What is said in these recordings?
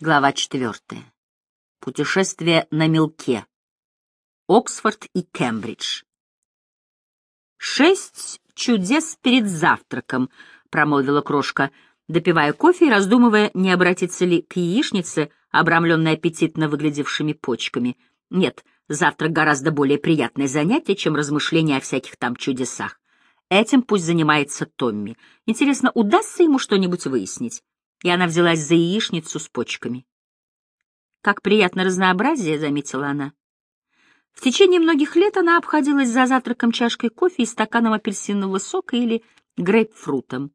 Глава четвертая. Путешествие на мелке. Оксфорд и Кембридж. «Шесть чудес перед завтраком», — промолвила крошка, допивая кофе и раздумывая, не обратиться ли к яичнице, обрамленной аппетитно выглядевшими почками. Нет, завтрак гораздо более приятное занятие, чем размышления о всяких там чудесах. Этим пусть занимается Томми. Интересно, удастся ему что-нибудь выяснить? И она взялась за яичницу с почками. «Как приятно разнообразие», — заметила она. В течение многих лет она обходилась за завтраком чашкой кофе и стаканом апельсинового сока или грейпфрутом.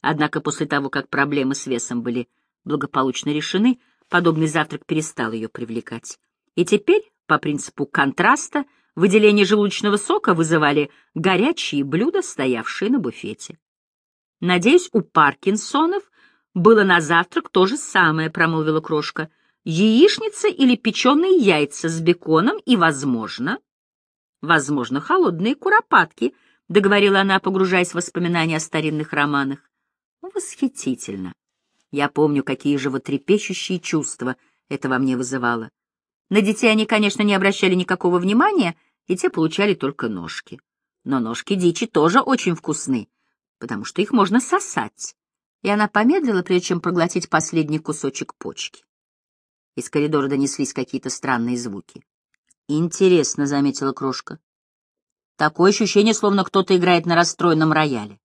Однако после того, как проблемы с весом были благополучно решены, подобный завтрак перестал ее привлекать. И теперь, по принципу контраста, выделение желудочного сока вызывали горячие блюда, стоявшие на буфете. Надеюсь, у Паркинсонов было на завтрак то же самое, промолвила крошка. Яичница или печеные яйца с беконом и, возможно, возможно, холодные куропатки, договорила она, погружаясь в воспоминания о старинных романах. Восхитительно. Я помню, какие животрепещущие чувства это во мне вызывало. На детей они, конечно, не обращали никакого внимания, и те получали только ножки. Но ножки дичи тоже очень вкусны, потому что их можно сосать и она помедлила, прежде чем проглотить последний кусочек почки. Из коридора донеслись какие-то странные звуки. «Интересно», — заметила крошка. «Такое ощущение, словно кто-то играет на расстроенном рояле».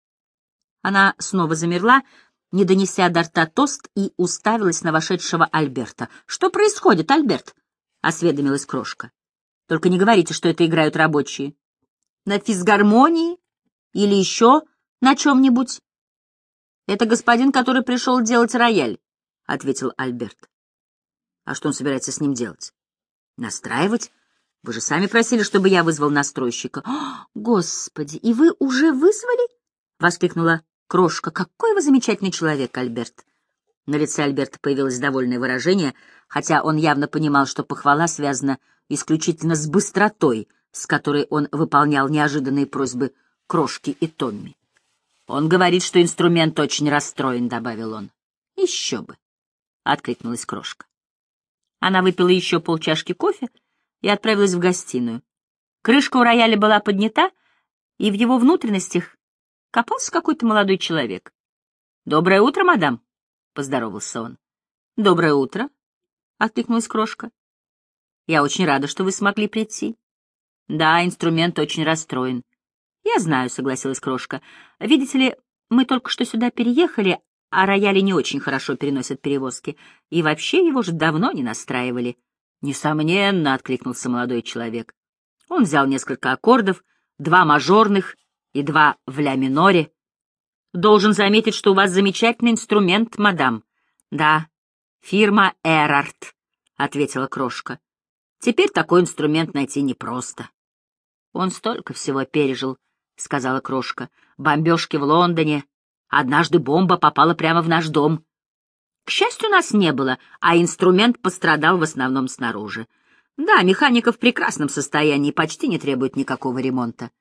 Она снова замерла, не донеся до рта тост, и уставилась на вошедшего Альберта. «Что происходит, Альберт?» — осведомилась крошка. «Только не говорите, что это играют рабочие. На физгармонии или еще на чем-нибудь?» Это господин, который пришел делать рояль, — ответил Альберт. А что он собирается с ним делать? Настраивать? Вы же сами просили, чтобы я вызвал настройщика. О, Господи, и вы уже вызвали? — воскликнула Крошка. Какой вы замечательный человек, Альберт. На лице Альберта появилось довольное выражение, хотя он явно понимал, что похвала связана исключительно с быстротой, с которой он выполнял неожиданные просьбы Крошки и Томми. Он говорит, что инструмент очень расстроен, — добавил он. Еще бы, — откликнулась крошка. Она выпила еще полчашки кофе и отправилась в гостиную. Крышка у рояля была поднята, и в его внутренностях копался какой-то молодой человек. «Доброе утро, мадам», — поздоровался он. «Доброе утро», — откликнулась крошка. «Я очень рада, что вы смогли прийти». «Да, инструмент очень расстроен. «Я знаю», — согласилась Крошка. «Видите ли, мы только что сюда переехали, а рояли не очень хорошо переносят перевозки, и вообще его же давно не настраивали». «Несомненно», — откликнулся молодой человек. Он взял несколько аккордов, два мажорных и два в ля-миноре. «Должен заметить, что у вас замечательный инструмент, мадам». «Да, фирма «Эрарт», — ответила Крошка. «Теперь такой инструмент найти непросто». Он столько всего пережил, — сказала Крошка. «Бомбежки в Лондоне. Однажды бомба попала прямо в наш дом. К счастью, нас не было, а инструмент пострадал в основном снаружи. Да, механика в прекрасном состоянии, почти не требует никакого ремонта».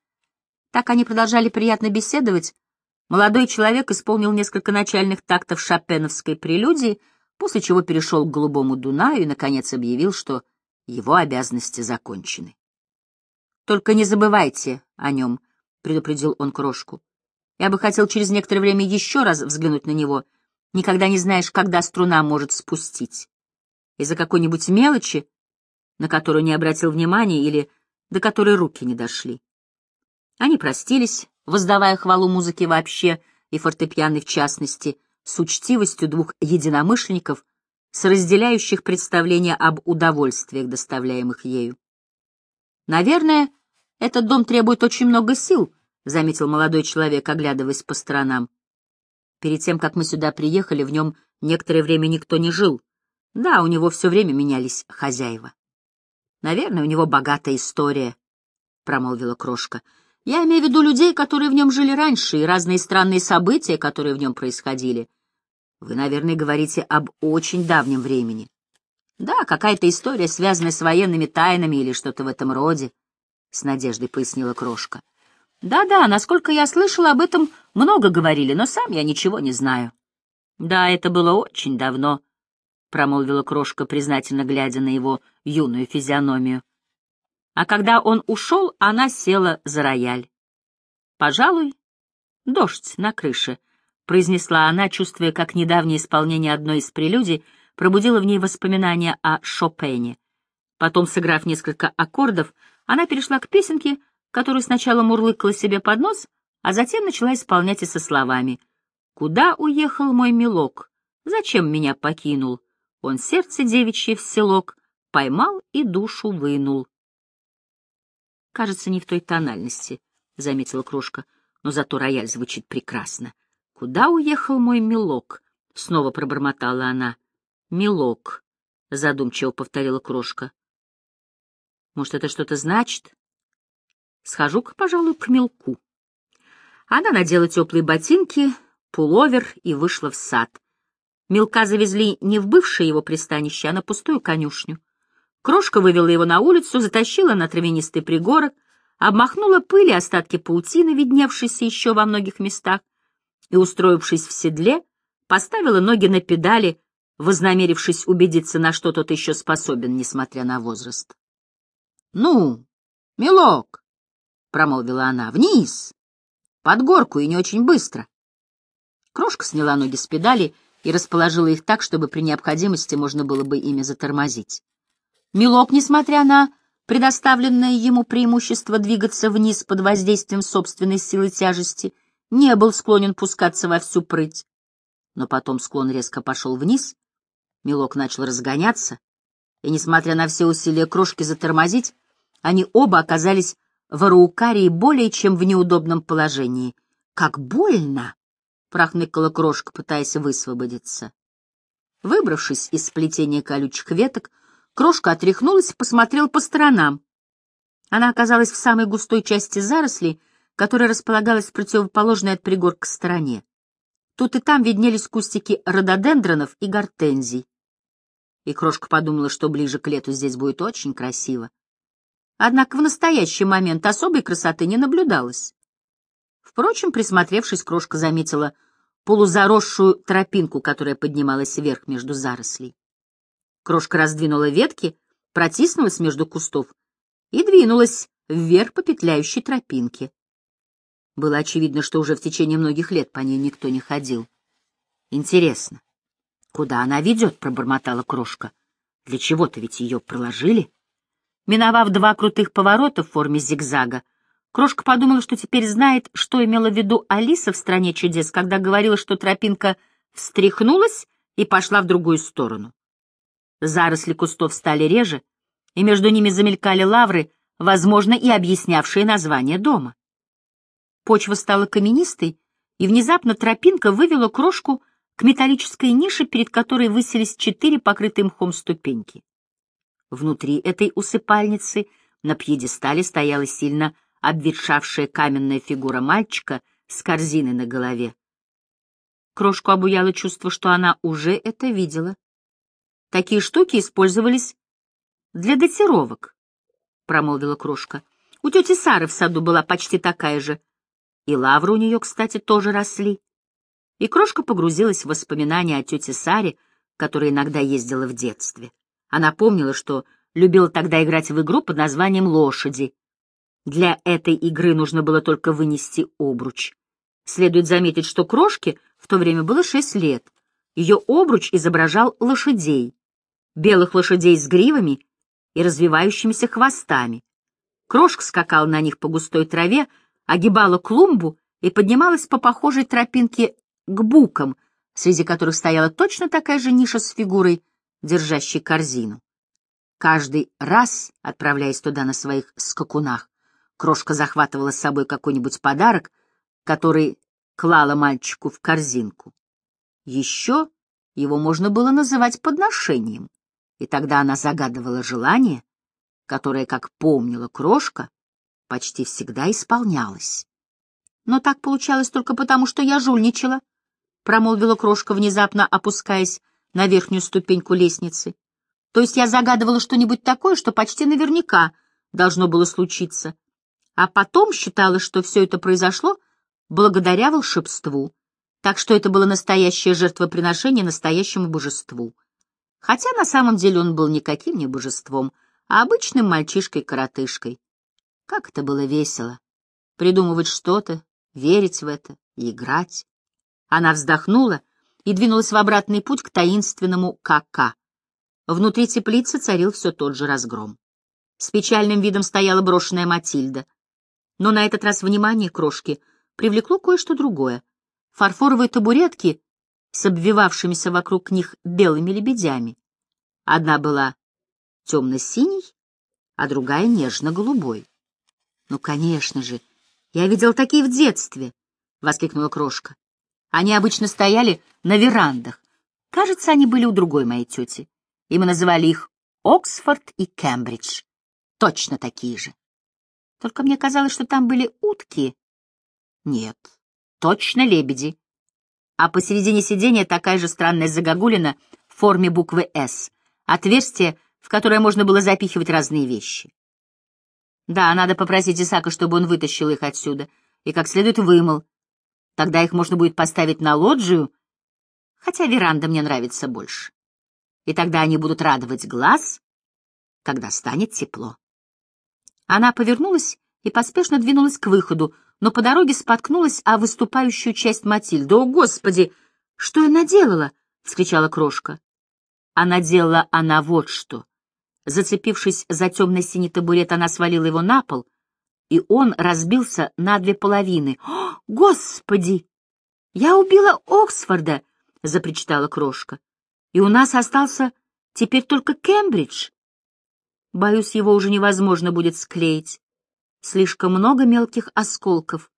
Так они продолжали приятно беседовать. Молодой человек исполнил несколько начальных тактов шопеновской прелюдии, после чего перешел к Голубому Дунаю и, наконец, объявил, что его обязанности закончены. «Только не забывайте о нем», — предупредил он крошку. «Я бы хотел через некоторое время еще раз взглянуть на него. Никогда не знаешь, когда струна может спустить. Из-за какой-нибудь мелочи, на которую не обратил внимания или до которой руки не дошли». Они простились, воздавая хвалу музыке вообще и фортепианной в частности, с учтивостью двух единомышленников, с разделяющих представления об удовольствиях, доставляемых ею. Наверное, этот дом требует очень много сил, — заметил молодой человек, оглядываясь по сторонам. Перед тем, как мы сюда приехали, в нем некоторое время никто не жил. Да, у него все время менялись хозяева. Наверное, у него богатая история, — промолвила крошка. Я имею в виду людей, которые в нем жили раньше, и разные странные события, которые в нем происходили. Вы, наверное, говорите об очень давнем времени. Да, какая-то история, связанная с военными тайнами или что-то в этом роде. — с надеждой пояснила Крошка. «Да-да, насколько я слышала, об этом много говорили, но сам я ничего не знаю». «Да, это было очень давно. промолвила крошка, признательно глядя на его юную физиономию. А когда он ушел, она села за рояль. «Пожалуй, дождь на крыше», — произнесла она, чувствуя, как недавнее исполнение одной из прелюдий пробудило в ней воспоминания о Шопене. Потом, сыграв несколько аккордов, она перешла к песенке, которую сначала мурлыкала себе под нос, а затем начала исполнять и со словами «Куда уехал мой милок? Зачем меня покинул? Он сердце девичье в селок поймал и душу вынул». «Кажется, не в той тональности», — заметила крошка, — «но зато рояль звучит прекрасно». «Куда уехал мой милок?» — снова пробормотала она. «Милок», — задумчиво повторила крошка. Может, это что-то значит? Схожу-ка, пожалуй, к мелку. Она надела теплые ботинки, пуловер и вышла в сад. Мелка завезли не в бывшее его пристанище, а на пустую конюшню. Крошка вывела его на улицу, затащила на травянистый пригорок, обмахнула пыль и остатки паутины, видневшиеся еще во многих местах, и, устроившись в седле, поставила ноги на педали, вознамерившись убедиться, на что тот еще способен, несмотря на возраст. «Ну, милок!» — промолвила она. «Вниз! Под горку и не очень быстро!» Крошка сняла ноги с педали и расположила их так, чтобы при необходимости можно было бы ими затормозить. Милок, несмотря на предоставленное ему преимущество двигаться вниз под воздействием собственной силы тяжести, не был склонен пускаться во всю прыть. Но потом склон резко пошел вниз, Милок начал разгоняться, и, несмотря на все усилия крошки затормозить, они оба оказались в араукарии более чем в неудобном положении. «Как больно!» — прохныкала крошка, пытаясь высвободиться. Выбравшись из сплетения колючих веток, крошка отряхнулась и посмотрела по сторонам. Она оказалась в самой густой части зарослей, которая располагалась противоположной от пригорка стороне. Тут и там виднелись кустики рододендронов и гортензий. И крошка подумала, что ближе к лету здесь будет очень красиво. Однако в настоящий момент особой красоты не наблюдалось. Впрочем, присмотревшись, крошка заметила полузаросшую тропинку, которая поднималась вверх между зарослей. Крошка раздвинула ветки, протиснулась между кустов и двинулась вверх по петляющей тропинке. Было очевидно, что уже в течение многих лет по ней никто не ходил. Интересно, куда она ведет, пробормотала крошка. Для чего-то ведь ее проложили. Миновав два крутых поворота в форме зигзага, Крошка подумала, что теперь знает, что имела в виду Алиса в «Стране чудес», когда говорила, что тропинка встряхнулась и пошла в другую сторону. Заросли кустов стали реже, и между ними замелькали лавры, возможно, и объяснявшие название дома. Почва стала каменистой, и внезапно тропинка вывела крошку к металлической нише, перед которой высились четыре покрытые мхом ступеньки. Внутри этой усыпальницы на пьедестале стояла сильно обветшавшая каменная фигура мальчика с корзиной на голове. Крошку обуяло чувство, что она уже это видела. Такие штуки использовались для датировок, — промолвила крошка. У тети Сары в саду была почти такая же. И лавры у нее, кстати, тоже росли. И крошка погрузилась в воспоминания о тете Саре, которая иногда ездила в детстве. Она помнила, что любила тогда играть в игру под названием «Лошади». Для этой игры нужно было только вынести обруч. Следует заметить, что крошке в то время было шесть лет. Ее обруч изображал лошадей, белых лошадей с гривами и развивающимися хвостами. Крошка скакала на них по густой траве, огибала клумбу и поднималась по похожей тропинке к букам, среди которых стояла точно такая же ниша с фигурой, держащий корзину. Каждый раз, отправляясь туда на своих скакунах, крошка захватывала с собой какой-нибудь подарок, который клала мальчику в корзинку. Еще его можно было называть подношением, и тогда она загадывала желание, которое, как помнила крошка, почти всегда исполнялось. Но так получалось только потому, что я жульничала, — промолвила крошка, внезапно опускаясь на верхнюю ступеньку лестницы. То есть я загадывала что-нибудь такое, что почти наверняка должно было случиться, а потом считала, что все это произошло благодаря волшебству, так что это было настоящее жертвоприношение настоящему божеству. Хотя на самом деле он был никаким не божеством, а обычным мальчишкой-коротышкой. Как это было весело! Придумывать что-то, верить в это играть. Она вздохнула и двинулась в обратный путь к таинственному КК. Внутри теплицы царил все тот же разгром. С печальным видом стояла брошенная Матильда. Но на этот раз внимание крошки привлекло кое-что другое. Фарфоровые табуретки с обвивавшимися вокруг них белыми лебедями. Одна была темно-синей, а другая нежно-голубой. «Ну, конечно же, я видел такие в детстве!» — воскликнула крошка. «Они обычно стояли на верандах. Кажется, они были у другой моей тети, и мы называли их Оксфорд и Кембридж. Точно такие же. Только мне казалось, что там были утки. Нет, точно лебеди. А посередине сиденья такая же странная загогулина в форме буквы «С», отверстие, в которое можно было запихивать разные вещи. Да, надо попросить Исака, чтобы он вытащил их отсюда и как следует вымыл. Тогда их можно будет поставить на лоджию, хотя веранда мне нравится больше. И тогда они будут радовать глаз, когда станет тепло. Она повернулась и поспешно двинулась к выходу, но по дороге споткнулась о выступающую часть Матильды. «О, Господи! Что я наделала?» — вскричала крошка. А наделала она вот что. Зацепившись за темно-синий табурет, она свалила его на пол, и он разбился на две половины. «О, Господи! Я убила Оксфорда!» — запричитала крошка. «И у нас остался теперь только Кембридж. Боюсь, его уже невозможно будет склеить. Слишком много мелких осколков.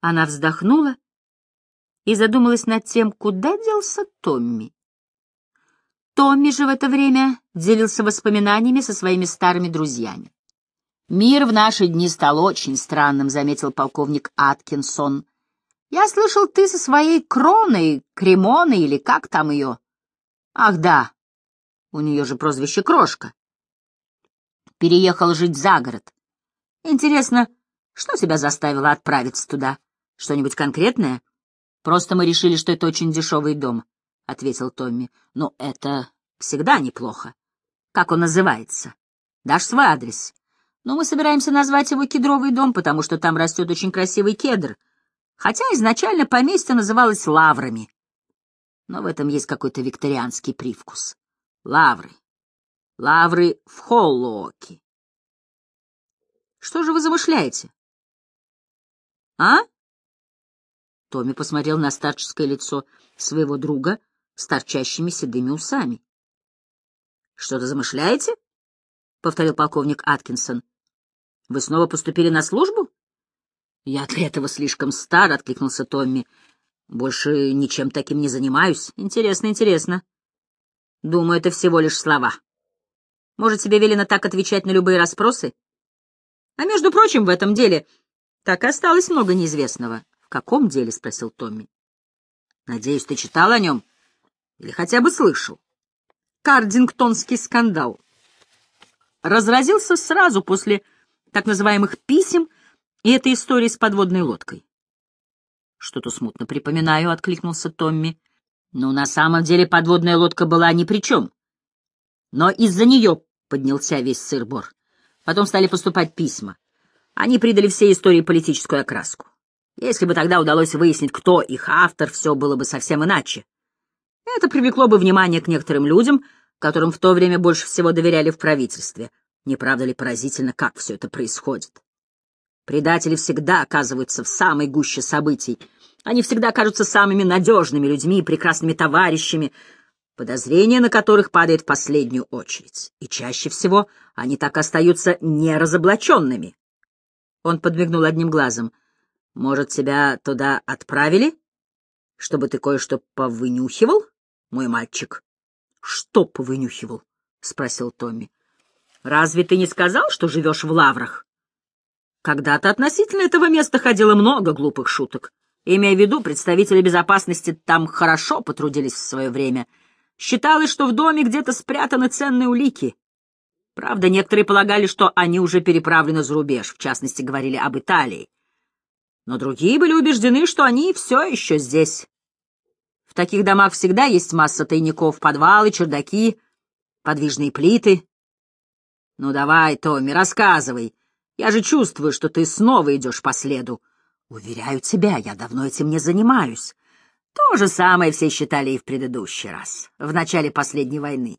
Она вздохнула и задумалась над тем, куда делся Томми. Томми же в это время делился воспоминаниями со своими старыми друзьями. «Мир в наши дни стал очень странным», — заметил полковник Аткинсон. «Я слышал, ты со своей кроной, кремоной или как там ее?» «Ах да, у нее же прозвище Крошка переехал жить за город. Интересно, что тебя заставило отправиться туда? Что-нибудь конкретное? Просто мы решили, что это очень дешевый дом, — ответил Томми. Но это всегда неплохо. Как он называется? Дашь свой адрес? Но мы собираемся назвать его Кедровый дом, потому что там растет очень красивый кедр. Хотя изначально поместье называлось Лаврами. Но в этом есть какой-то викторианский привкус. Лавры. Лавры в Холлооке. Что же вы замышляете? А? Томми посмотрел на старческое лицо своего друга с торчащими седыми усами. Что-то замышляете? повторил полковник Аткинсон. Вы снова поступили на службу? Я для этого слишком стар, откликнулся Томми. Больше ничем таким не занимаюсь. Интересно, интересно. Думаю, это всего лишь слова. Может, тебе велено так отвечать на любые расспросы? А между прочим, в этом деле так и осталось много неизвестного. — В каком деле? — спросил Томми. — Надеюсь, ты читал о нем или хотя бы слышал. Кардингтонский скандал разразился сразу после так называемых писем и этой истории с подводной лодкой. «Что-то смутно припоминаю», — откликнулся Томми. «Но на самом деле подводная лодка была ни при чем. Но из-за нее поднялся весь сыр-бор. Потом стали поступать письма. Они придали всей истории политическую окраску. Если бы тогда удалось выяснить, кто их автор, все было бы совсем иначе. Это привлекло бы внимание к некоторым людям, которым в то время больше всего доверяли в правительстве. Не правда ли поразительно, как все это происходит? Предатели всегда оказываются в самой гуще событий. Они всегда кажутся самыми надежными людьми и прекрасными товарищами, подозрение на которых падает в последнюю очередь, и чаще всего они так остаются неразоблаченными. Он подмигнул одним глазом. «Может, тебя туда отправили, чтобы ты кое-что повынюхивал, мой мальчик?» «Что повынюхивал?» — спросил Томми. «Разве ты не сказал, что живешь в Лаврах?» Когда-то относительно этого места ходило много глупых шуток. Имея в виду, представители безопасности там хорошо потрудились в свое время — Считалось, что в доме где-то спрятаны ценные улики. Правда, некоторые полагали, что они уже переправлены за рубеж, в частности, говорили об Италии. Но другие были убеждены, что они все еще здесь. В таких домах всегда есть масса тайников, подвалы, чердаки, подвижные плиты. Ну давай, Томми, рассказывай. Я же чувствую, что ты снова идешь по следу. Уверяю тебя, я давно этим не занимаюсь. То же самое все считали и в предыдущий раз, в начале последней войны,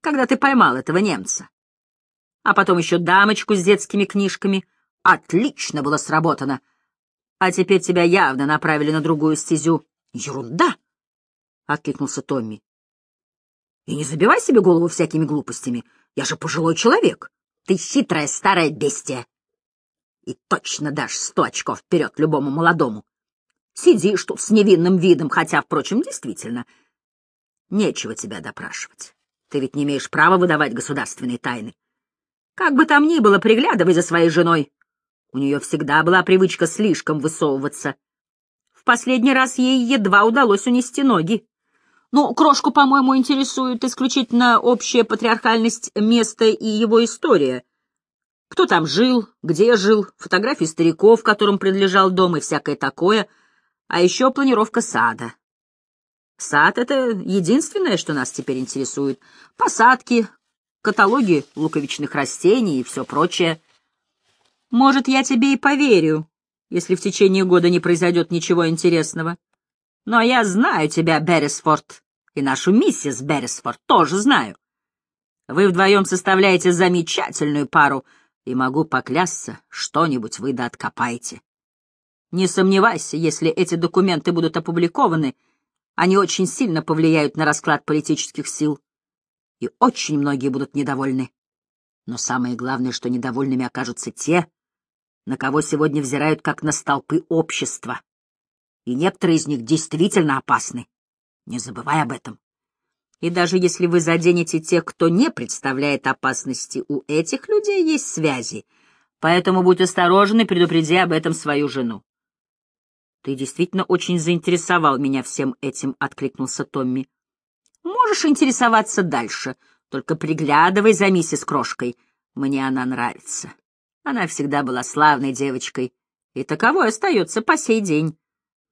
когда ты поймал этого немца. А потом еще дамочку с детскими книжками. Отлично было сработано. А теперь тебя явно направили на другую стезю. Ерунда! — откликнулся Томми. И не забивай себе голову всякими глупостями. Я же пожилой человек. Ты хитрая старая бестия. И точно дашь сто очков вперед любому молодому. Сидишь тут с невинным видом, хотя, впрочем, действительно, нечего тебя допрашивать. Ты ведь не имеешь права выдавать государственные тайны. Как бы там ни было, приглядывай за своей женой. У нее всегда была привычка слишком высовываться. В последний раз ей едва удалось унести ноги. Ну, крошку, по-моему, интересует исключительно общая патриархальность места и его история. Кто там жил, где жил, фотографии стариков, которым принадлежал дом и всякое такое, а еще планировка сада. Сад — это единственное, что нас теперь интересует. Посадки, каталоги луковичных растений и все прочее. Может, я тебе и поверю, если в течение года не произойдет ничего интересного. Но я знаю тебя, Беррисфорд, и нашу миссис Беррисфорд тоже знаю. Вы вдвоем составляете замечательную пару, и могу поклясться, что-нибудь вы да откопаете. Не сомневайся, если эти документы будут опубликованы, они очень сильно повлияют на расклад политических сил, и очень многие будут недовольны. Но самое главное, что недовольными окажутся те, на кого сегодня взирают как на столпы общества и некоторые из них действительно опасны. Не забывай об этом. И даже если вы заденете тех, кто не представляет опасности, у этих людей есть связи, поэтому будь осторожен и предупреди об этом свою жену. «Ты действительно очень заинтересовал меня всем этим», — откликнулся Томми. «Можешь интересоваться дальше, только приглядывай за миссис Крошкой. Мне она нравится. Она всегда была славной девочкой, и таковой остается по сей день.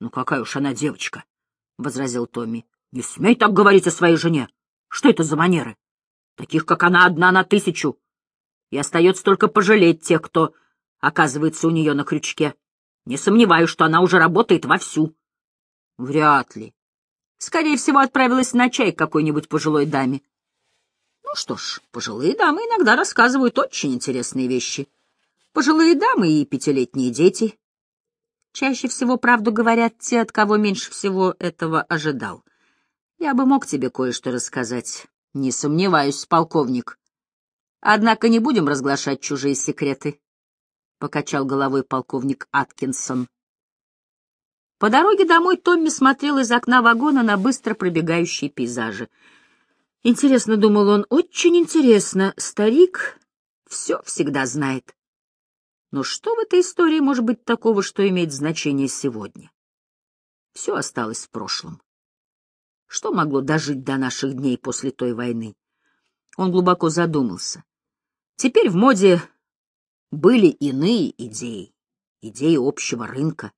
Ну какая уж она девочка, — возразил Томми. — Не смей так говорить о своей жене. Что это за манеры? Таких, как она, одна на тысячу. И остается только пожалеть тех, кто оказывается у нее на крючке. Не сомневаюсь, что она уже работает вовсю. Вряд ли. Скорее всего, отправилась на чай к какой-нибудь пожилой даме. Ну что ж, пожилые дамы иногда рассказывают очень интересные вещи. Пожилые дамы и пятилетние дети. Чаще всего правду говорят те, от кого меньше всего этого ожидал. Я бы мог тебе кое-что рассказать. Не сомневаюсь, полковник. Однако не будем разглашать чужие секреты, — покачал головой полковник Аткинсон. По дороге домой Томми смотрел из окна вагона на быстро пробегающие пейзажи. Интересно, думал он, очень интересно, старик все всегда знает. Но что в этой истории может быть такого, что имеет значение сегодня? Все осталось в прошлом. Что могло дожить до наших дней после той войны? Он глубоко задумался. Теперь в моде были иные идеи, идеи общего рынка.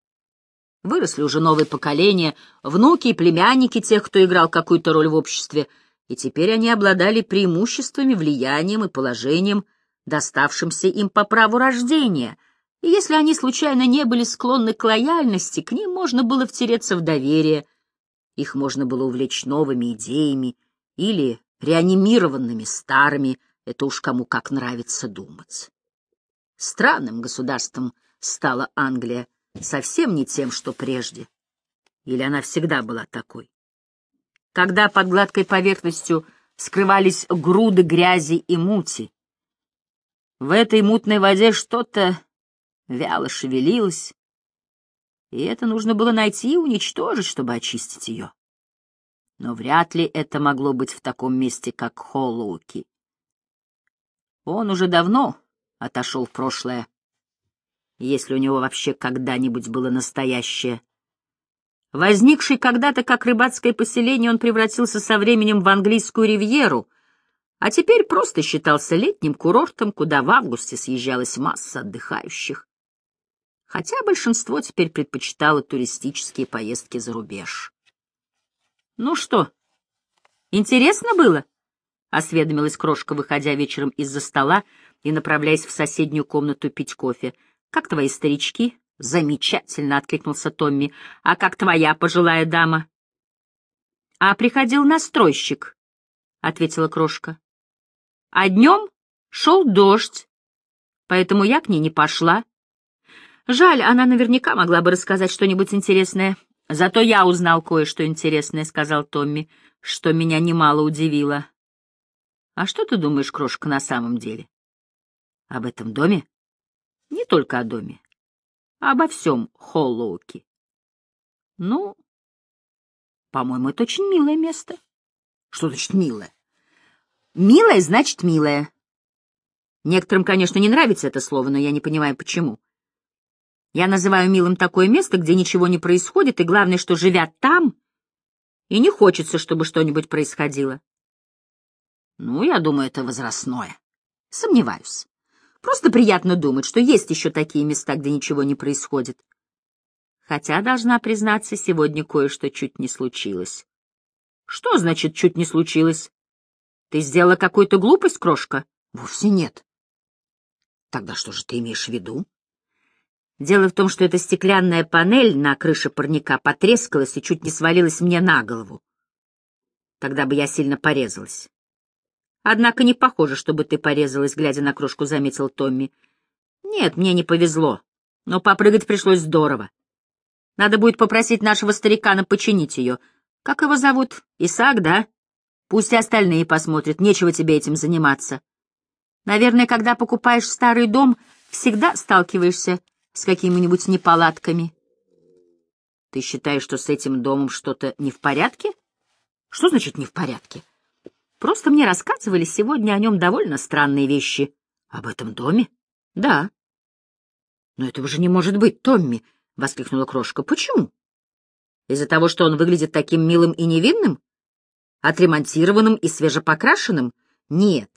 Выросли уже новые поколения, внуки и племянники тех, кто играл какую-то роль в обществе, и теперь они обладали преимуществами, влиянием и положением — доставшимся им по праву рождения, и если они случайно не были склонны к лояльности, к ним можно было втереться в доверие, их можно было увлечь новыми идеями или реанимированными старыми, это уж кому как нравится думать. Странным государством стала Англия, совсем не тем, что прежде. Или она всегда была такой? Когда под гладкой поверхностью скрывались груды грязи и мути, в этой мутной воде что-то вяло шевелилось, и это нужно было найти и уничтожить, чтобы очистить ее. Но вряд ли это могло быть в таком месте, как Холлоуки. Он уже давно отошел в прошлое, если у него вообще когда-нибудь было настоящее. Возникший когда-то как рыбацкое поселение, он превратился со временем в английскую ривьеру — а теперь просто считался летним курортом, куда в августе съезжалась масса отдыхающих. Хотя большинство теперь предпочитало туристические поездки за рубеж. Ну что, интересно было? — осведомилась крошка, выходя вечером из-за стола и направляясь в соседнюю комнату пить кофе. — Как твои старички? — Замечательно, — откликнулся Томми. — А как твоя пожилая дама? — А приходил настройщик, — ответила крошка. — А днем шел дождь, поэтому я к ней не пошла. Жаль, она наверняка могла бы рассказать что-нибудь интересное. Зато я узнал кое-что интересное, — сказал Томми, — что меня немало удивило. А что ты думаешь, крошка, на самом деле? Об этом доме? Не только о доме, а обо всем Холлоуке. Ну, по-моему, это очень милое место. Что значит милое? Милое значит милое. Некоторым, конечно, не нравится это слово, но я не понимаю, почему. Я называю милым такое место, где ничего не происходит, и главное, что, живя там, и не хочется, чтобы что-нибудь происходило. Ну, я думаю, это возрастное. Сомневаюсь. Просто приятно думать, что есть еще такие места, где ничего не происходит. Хотя, должна признаться, сегодня кое-что чуть не случилось. Что значит «чуть не случилось»? Ты сделала какую-то глупость, крошка? Вовсе нет. Тогда что же ты имеешь в виду? Дело в том, что эта стеклянная панель на крыше парника потрескалась и чуть не свалилась мне на голову. Тогда бы я сильно порезалась. Однако не похоже, чтобы ты порезалась, глядя на крошку, заметил Томми. Нет, мне не повезло, но попрыгать пришлось здорово. Надо будет попросить нашего старикана починить ее. Как его зовут? Исаак, да? Пусть и остальные посмотрят, нечего тебе этим заниматься. Наверное, когда покупаешь старый дом, всегда сталкиваешься с какими-нибудь неполадками. Ты считаешь, что с этим домом что-то не в порядке? Что значит не в порядке? Просто мне рассказывали сегодня о нем довольно странные вещи. Об этом доме? Да. Но этого же не может быть, Томми, — воскликнула крошка. Почему? Из-за того, что он выглядит таким милым и невинным? Отремонтированным и свежепокрашенным? Нет.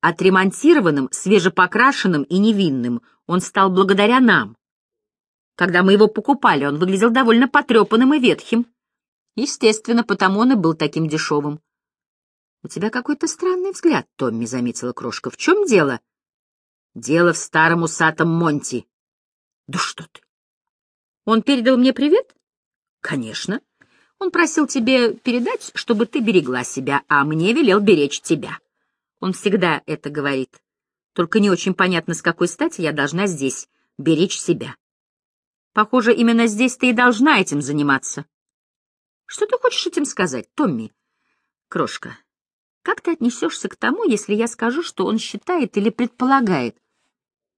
Отремонтированным, свежепокрашенным и невинным он стал благодаря нам. Когда мы его покупали, он выглядел довольно потрепанным и ветхим. Естественно, потому он и был таким дешевым. — У тебя какой-то странный взгляд, — Томми заметила крошка. — В чем дело? — Дело в старом усатом Монти. — Да что ты! Он передал мне привет? — Конечно. Он просил тебе передать, чтобы ты берегла себя, а мне велел беречь тебя. Он всегда это говорит. Только не очень понятно, с какой стати я должна здесь беречь себя. Похоже, именно здесь ты и должна этим заниматься. Что ты хочешь этим сказать, Томми? Крошка, как ты отнесешься к тому, если я скажу, что он считает или предполагает,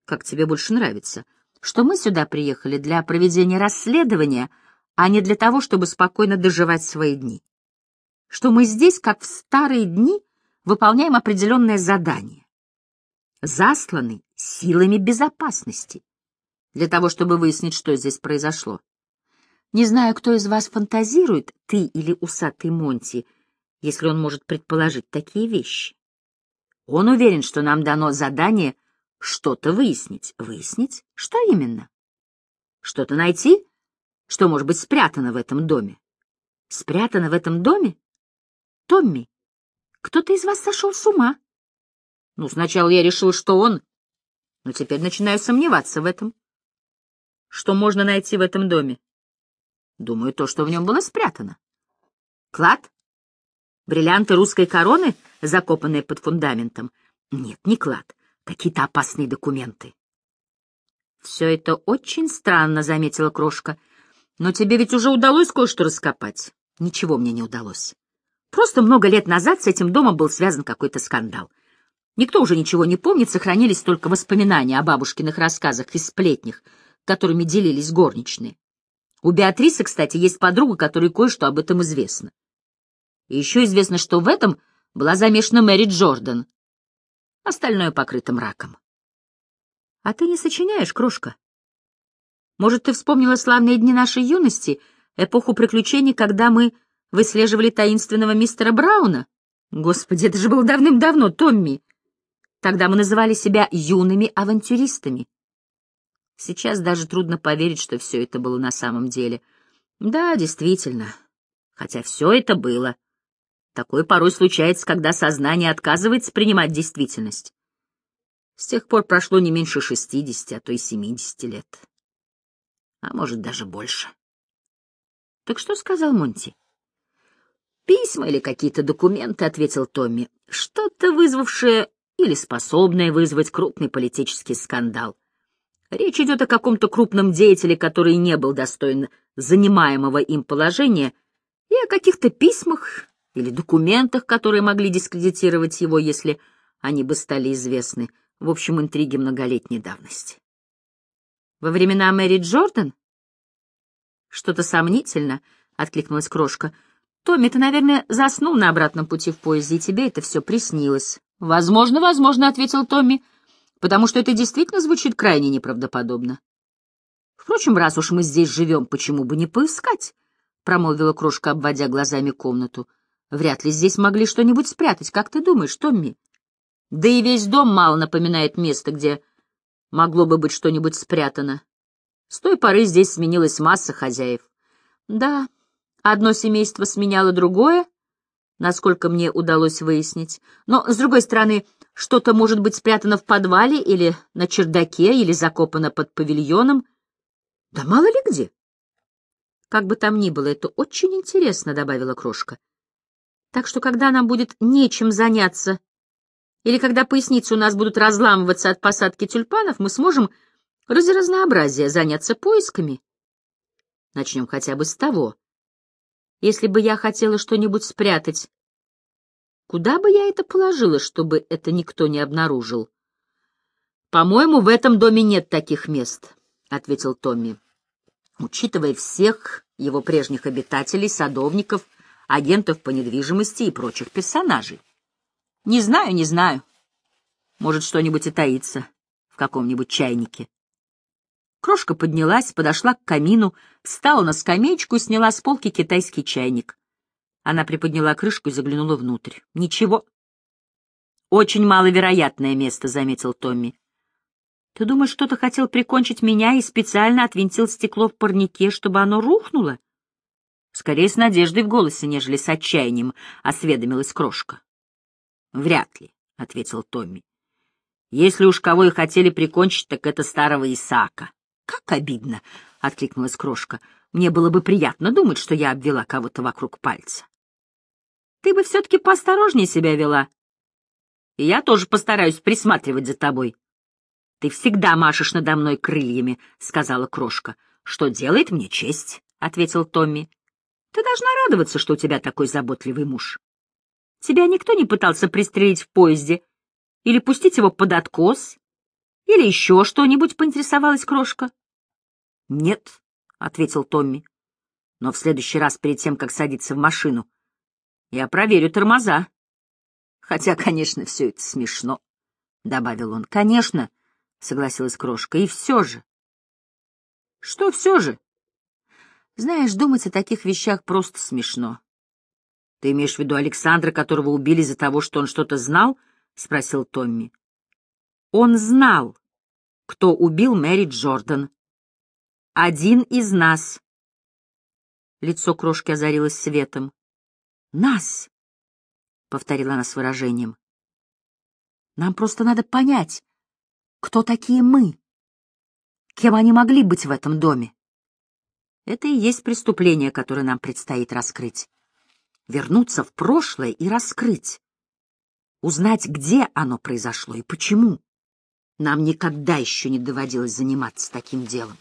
как тебе больше нравится, что мы сюда приехали для проведения расследования, а не для того, чтобы спокойно доживать свои дни? Что мы здесь, как в старые дни, выполняем определенное задание, засланы силами безопасности, для того, чтобы выяснить, что здесь произошло. Не знаю, кто из вас фантазирует, ты или усатый Монти — если он может предположить такие вещи. Он уверен, что нам дано задание что-то выяснить. Выяснить? Что именно? Что-то найти? Что может быть спрятано в этом доме? Спрятано в этом доме? Томми, кто-то из вас сошел с ума. Ну, сначала я решил, что он, но теперь начинаю сомневаться в этом. Что можно найти в этом доме? Думаю, то, что в нем было спрятано. Клад? Бриллианты русской короны, закопанные под фундаментом? Нет, не клад. Какие-то опасные документы. Все это очень странно, — заметила крошка. Но тебе ведь уже удалось кое-что раскопать. Ничего мне не удалось. Просто много лет назад с этим домом был связан какой-то скандал. Никто уже ничего не помнит, сохранились только воспоминания о бабушкиных рассказах и сплетнях, которыми делились горничные. У Беатрисы, кстати, есть подруга, которой кое-что об этом известно. И еще известно, что в этом была замешана Мэри Джордан. Остальное покрыто мраком. А ты не сочиняешь, крошка? Может, ты вспомнила славные дни нашей юности, эпоху приключений, когда мы выслеживали таинственного мистера Брауна? Господи, это же было давным-давно, Томми. Тогда мы называли себя юными авантюристами. Сейчас даже трудно поверить, что все это было на самом деле. Да, действительно, Хотя все это было. Такое порой случается, когда сознание отказывается принимать действительность. С тех пор прошло не меньше шестидесяти, а то и семидесяти лет. А может, даже больше. Так что сказал Монти? Письма или какие-то документы, ответил Томми. Что-то вызвавшее или способное вызвать крупный политический скандал. Речь идет о каком-то крупном деятеле, который не был достоин занимаемого им положения, и о каких-то письмах или документах, которые могли дискредитировать его, если они бы стали известны. В общем, интриги многолетней давности. Во времена Мэри Джордан? Что-то сомнительно, — откликнулась крошка. Томми, ты, наверное, заснул на обратном пути в поезде, и тебе это все приснилось. Возможно, возможно, — ответил Томми потому что это действительно звучит крайне неправдоподобно. Впрочем, раз уж мы здесь живем, почему бы не поискать? — промолвила крошка, обводя глазами комнату. — Вряд ли здесь могли что-нибудь спрятать, как ты думаешь, Томми? Да и весь дом мало напоминает место, где могло бы быть что-нибудь спрятано. С той поры здесь сменилась масса хозяев. Да, одно семейство сменяло другое, насколько мне удалось выяснить. Но, с другой стороны, что-то может быть спрятано в подвале или на чердаке, или закопано под павильоном. Да мало ли где. Как бы там ни было, это очень интересно, — добавила Крошка. Так что, когда нам будет нечем заняться, или когда поясницы у нас будут разламываться от посадки тюльпанов, мы сможем ради разнообразия заняться поисками. Начнем хотя бы с того. Если бы я хотела что-нибудь спрятать, Куда бы я это положила, чтобы это никто не обнаружил? По-моему, в этом доме нет таких мест, ответил Томми. Учитывая всех его прежних обитателей, садовников, агентов по недвижимости и прочих персонажей. Не знаю, не знаю. Может, что-нибудь и таится в каком-нибудь чайнике. Крошка поднялась, подошла к камину, встала на скамеечку и сняла с полки китайский чайник. Она приподняла крышку и заглянула внутрь. Ничего. Очень маловероятное место, заметил Томми. Ты думаешь, кто-то хотел прикончить меня и специально отвинтил стекло в парнике, чтобы оно рухнуло? Скорее с надеждой в голосе, нежели с отчаянием, осведомилась крошка. Вряд ли, ответил Томми. Если уж кого и хотели прикончить, так это старого Исаака. Как обидно, откликнулась крошка. Мне было бы приятно думать, что я обвела кого-то вокруг пальца. Ты бы все-таки поосторожнее себя вела. И я тоже постараюсь присматривать за тобой. Ты всегда машешь надо мной крыльями, — сказала крошка. Что делает мне честь, — ответил Томми. Ты должна радоваться, что у тебя такой заботливый муж. Тебя никто не пытался пристрелить в поезде или пустить его под откос, или еще что-нибудь, — поинтересовалась крошка. — Нет, — ответил Томми. — Но в следующий раз, перед тем, как садиться в машину, я проверю тормоза. Хотя, конечно, все это смешно, — добавил он. — Конечно, — согласилась Крошка, — и все же. — Что все же? Знаешь, думать о таких вещах просто смешно. — Ты имеешь в виду Александра, которого убили из-за того, что он что-то знал? — спросил Томми. — Он знал, кто убил Мэри Джордан. Один из нас. Лицо крошки озарилось светом. Нас, — повторила она с выражением. Нам просто надо понять, кто такие мы, кем они могли быть в этом доме. Это и есть преступление, которое нам предстоит раскрыть. Вернуться в прошлое и раскрыть. Узнать, где оно произошло и почему. Нам никогда еще не доводилось заниматься таким делом.